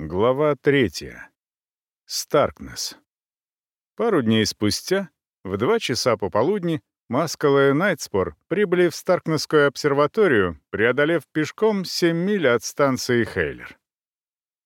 Глава третья. Старкнесс. Пару дней спустя, в два часа пополудни, Маскал и Найтспор прибыли в Старкнесскую обсерваторию, преодолев пешком 7 миль от станции Хейлер.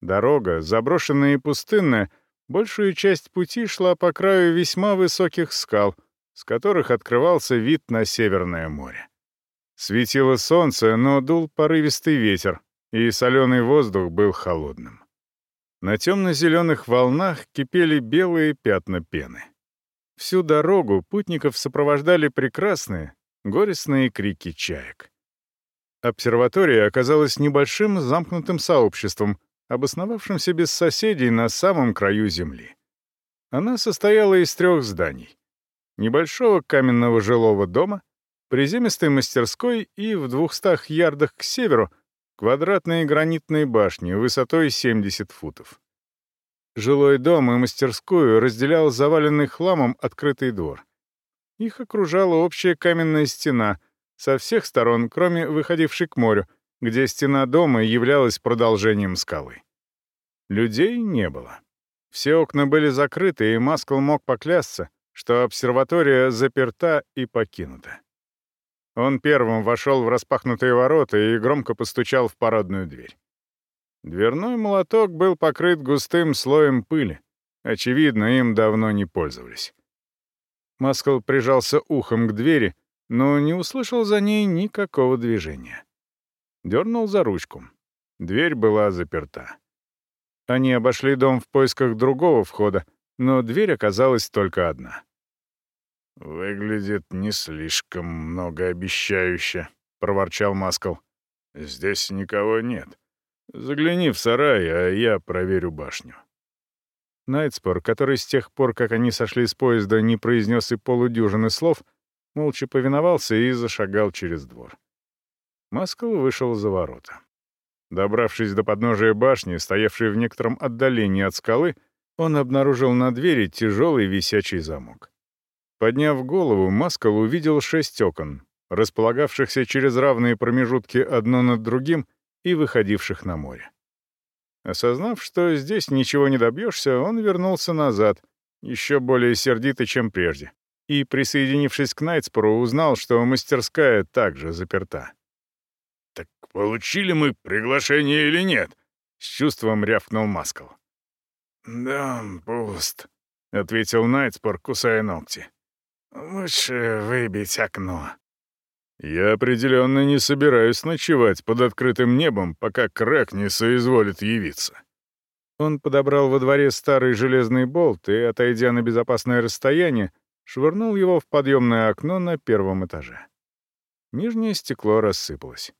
Дорога, заброшенная и пустынная, большую часть пути шла по краю весьма высоких скал, с которых открывался вид на Северное море. Светило солнце, но дул порывистый ветер, и соленый воздух был холодным. На темно-зеленых волнах кипели белые пятна пены. Всю дорогу путников сопровождали прекрасные, горестные крики чаек. Обсерватория оказалась небольшим замкнутым сообществом, обосновавшимся без соседей на самом краю Земли. Она состояла из трех зданий. Небольшого каменного жилого дома, приземистой мастерской и в двухстах ярдах к северу Квадратные гранитные башни высотой 70 футов. Жилой дом и мастерскую разделял заваленный хламом открытый двор. Их окружала общая каменная стена со всех сторон, кроме выходившей к морю, где стена дома являлась продолжением скалы. Людей не было. Все окна были закрыты, и Маскл мог поклясться, что обсерватория заперта и покинута. Он первым вошел в распахнутые ворота и громко постучал в парадную дверь. Дверной молоток был покрыт густым слоем пыли. Очевидно, им давно не пользовались. Маскл прижался ухом к двери, но не услышал за ней никакого движения. Дернул за ручку. Дверь была заперта. Они обошли дом в поисках другого входа, но дверь оказалась только одна. «Выглядит не слишком многообещающе», — проворчал Маскл. «Здесь никого нет. Загляни в сарай, а я проверю башню». Найтспор, который с тех пор, как они сошли с поезда, не произнес и полудюжины слов, молча повиновался и зашагал через двор. Маскл вышел за ворота. Добравшись до подножия башни, стоявшей в некотором отдалении от скалы, он обнаружил на двери тяжелый висячий замок. Подняв голову, Маскал увидел шесть окон, располагавшихся через равные промежутки одно над другим и выходивших на море. Осознав, что здесь ничего не добьешься, он вернулся назад, еще более сердитый, чем прежде, и, присоединившись к Найтспору, узнал, что мастерская также заперта. «Так получили мы приглашение или нет?» — с чувством рявкнул Маскал. «Да, пуст», — ответил Найтспор, кусая ногти. «Лучше выбить окно». «Я определенно не собираюсь ночевать под открытым небом, пока Крэк не соизволит явиться». Он подобрал во дворе старый железный болт и, отойдя на безопасное расстояние, швырнул его в подъемное окно на первом этаже. Нижнее стекло рассыпалось.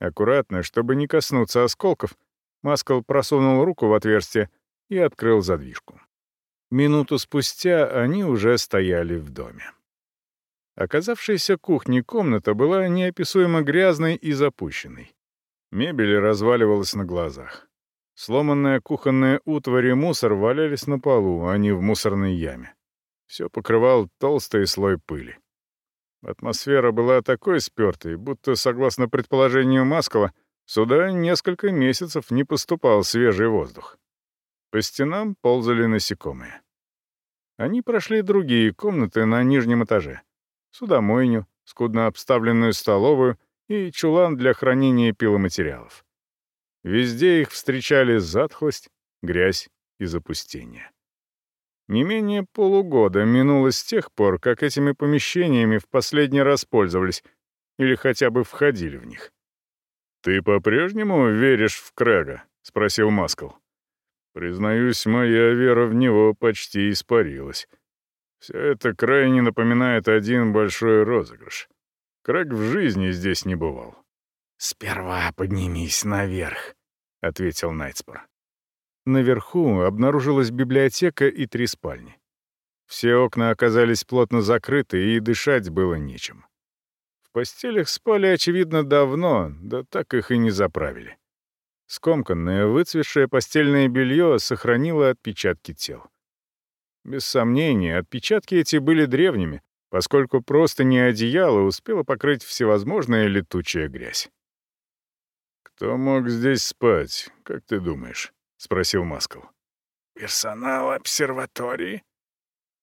Аккуратно, чтобы не коснуться осколков, Маскал просунул руку в отверстие и открыл задвижку. Минуту спустя они уже стояли в доме. Оказавшаяся кухней комната была неописуемо грязной и запущенной. Мебель разваливалась на глазах. Сломанная кухонная утварь и мусор валялись на полу, а не в мусорной яме. Все покрывал толстый слой пыли. Атмосфера была такой спертой, будто, согласно предположению Маскала, сюда несколько месяцев не поступал свежий воздух. По стенам ползали насекомые. Они прошли другие комнаты на нижнем этаже. Судомойню, скудно обставленную столовую и чулан для хранения пиломатериалов. Везде их встречали затхлость, грязь и запустение. Не менее полугода минуло с тех пор, как этими помещениями в последний раз пользовались или хотя бы входили в них. «Ты по-прежнему веришь в Крэга?» — спросил Маскл. Признаюсь, моя вера в него почти испарилась. Все это крайне напоминает один большой розыгрыш. Крэг в жизни здесь не бывал. «Сперва поднимись наверх», — ответил Найтспор. Наверху обнаружилась библиотека и три спальни. Все окна оказались плотно закрыты, и дышать было нечем. В постелях спали, очевидно, давно, да так их и не заправили. Скомканное, выцветшее постельное белье сохранило отпечатки тел. Без сомнения, отпечатки эти были древними, поскольку просто не одеяло успело покрыть всевозможная летучая грязь. «Кто мог здесь спать, как ты думаешь?» спросил Маскл. «Персонал обсерватории?»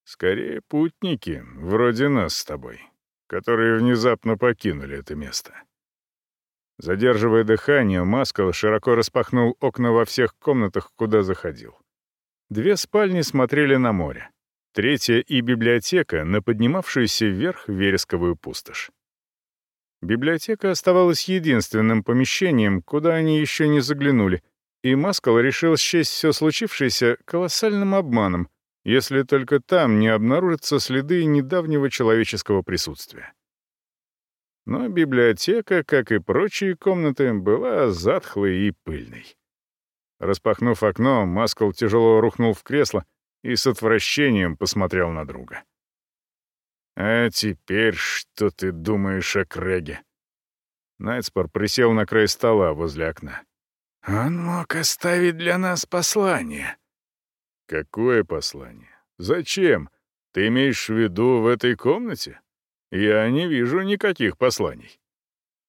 «Скорее путники, вроде нас с тобой, которые внезапно покинули это место». Задерживая дыхание, Маскл широко распахнул окна во всех комнатах, куда заходил. Две спальни смотрели на море. Третья и библиотека — на поднимавшуюся вверх вересковую пустошь. Библиотека оставалась единственным помещением, куда они еще не заглянули, и Маскал решил счесть все случившееся колоссальным обманом, если только там не обнаружатся следы недавнего человеческого присутствия. Но библиотека, как и прочие комнаты, была затхлой и пыльной. Распахнув окно, Маскл тяжело рухнул в кресло и с отвращением посмотрел на друга. «А теперь что ты думаешь о Крэге?» Найтспор присел на край стола возле окна. «Он мог оставить для нас послание». «Какое послание? Зачем? Ты имеешь в виду в этой комнате? Я не вижу никаких посланий».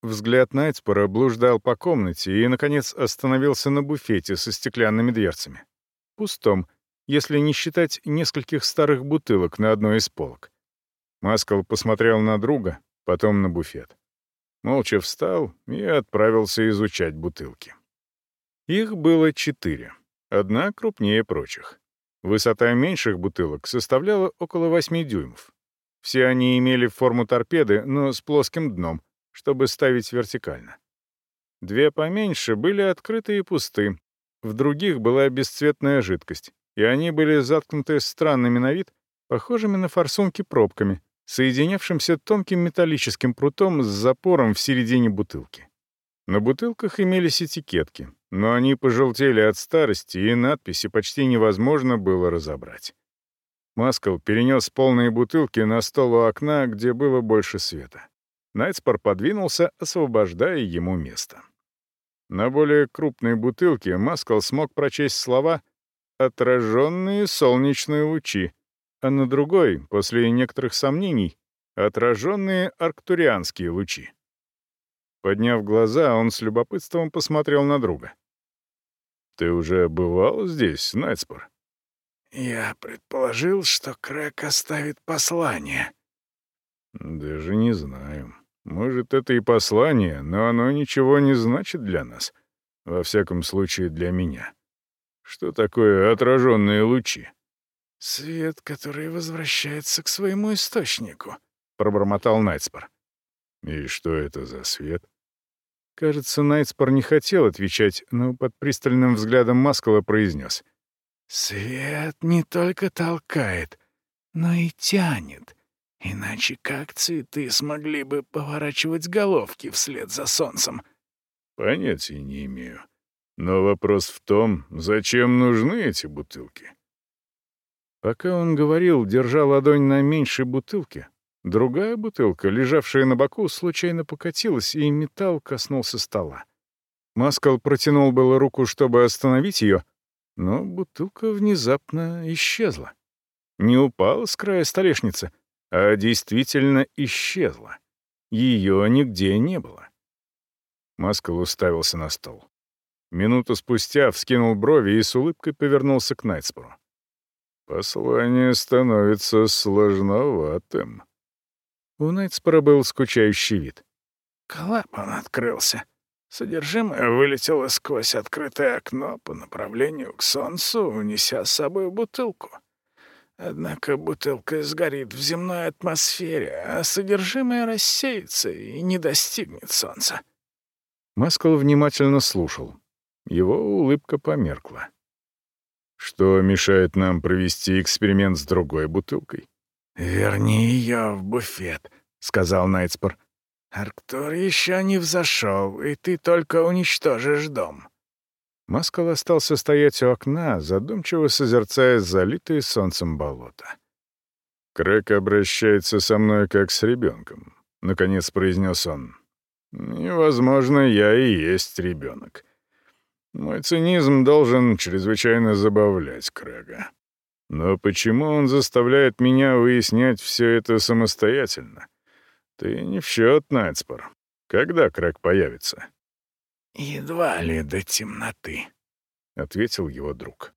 Взгляд Найтспора блуждал по комнате и, наконец, остановился на буфете со стеклянными дверцами. Пустом, если не считать нескольких старых бутылок на одной из полок. Маскал посмотрел на друга, потом на буфет. Молча встал и отправился изучать бутылки. Их было четыре, одна крупнее прочих. Высота меньших бутылок составляла около 8 дюймов. Все они имели форму торпеды, но с плоским дном, чтобы ставить вертикально. Две поменьше были открыты и пусты. В других была бесцветная жидкость, и они были заткнуты странными на вид, похожими на форсунки пробками, соединявшимся тонким металлическим прутом с запором в середине бутылки. На бутылках имелись этикетки, но они пожелтели от старости, и надписи почти невозможно было разобрать. Маскал перенес полные бутылки на стол у окна, где было больше света. Найтспор подвинулся, освобождая ему место. На более крупной бутылке Маскал смог прочесть слова «отраженные солнечные лучи», а на другой, после некоторых сомнений, отраженные арктурианские лучи. Подняв глаза, он с любопытством посмотрел на друга. «Ты уже бывал здесь, Найтспор?» «Я предположил, что Крэк оставит послание». «Даже не знаю. Может, это и послание, но оно ничего не значит для нас. Во всяком случае, для меня. Что такое отраженные лучи?» «Свет, который возвращается к своему источнику», — пробормотал Найтспор. «И что это за свет?» Кажется, Найтспор не хотел отвечать, но под пристальным взглядом Маскала произнес. «Свет не только толкает, но и тянет. Иначе как цветы смогли бы поворачивать головки вслед за солнцем?» «Понятия не имею. Но вопрос в том, зачем нужны эти бутылки?» Пока он говорил, держа ладонь на меньшей бутылке, другая бутылка, лежавшая на боку, случайно покатилась, и металл коснулся стола. Маскал протянул было руку, чтобы остановить ее, но бутылка внезапно исчезла. Не упала с края столешницы, а действительно исчезла. Ее нигде не было. Маскал уставился на стол. Минуту спустя вскинул брови и с улыбкой повернулся к Найтспору. Послание становится сложноватым. У Найтспора был скучающий вид. Клапан открылся. Содержимое вылетело сквозь открытое окно по направлению к солнцу, унеся с собой бутылку. Однако бутылка сгорит в земной атмосфере, а содержимое рассеется и не достигнет солнца. Маскал внимательно слушал. Его улыбка померкла. Что мешает нам провести эксперимент с другой бутылкой? «Верни ее в буфет», — сказал Найтспор. «Арктур еще не взошел, и ты только уничтожишь дом». Маскал остался стоять у окна, задумчиво созерцая залитые солнцем болото. «Крэк обращается со мной как с ребенком», — наконец произнес он. «Невозможно, я и есть ребенок. Мой цинизм должен чрезвычайно забавлять Крэга. Но почему он заставляет меня выяснять все это самостоятельно? Ты не в счет, Найтспор. Когда Крэг появится? Едва ли до темноты. ответил его друг.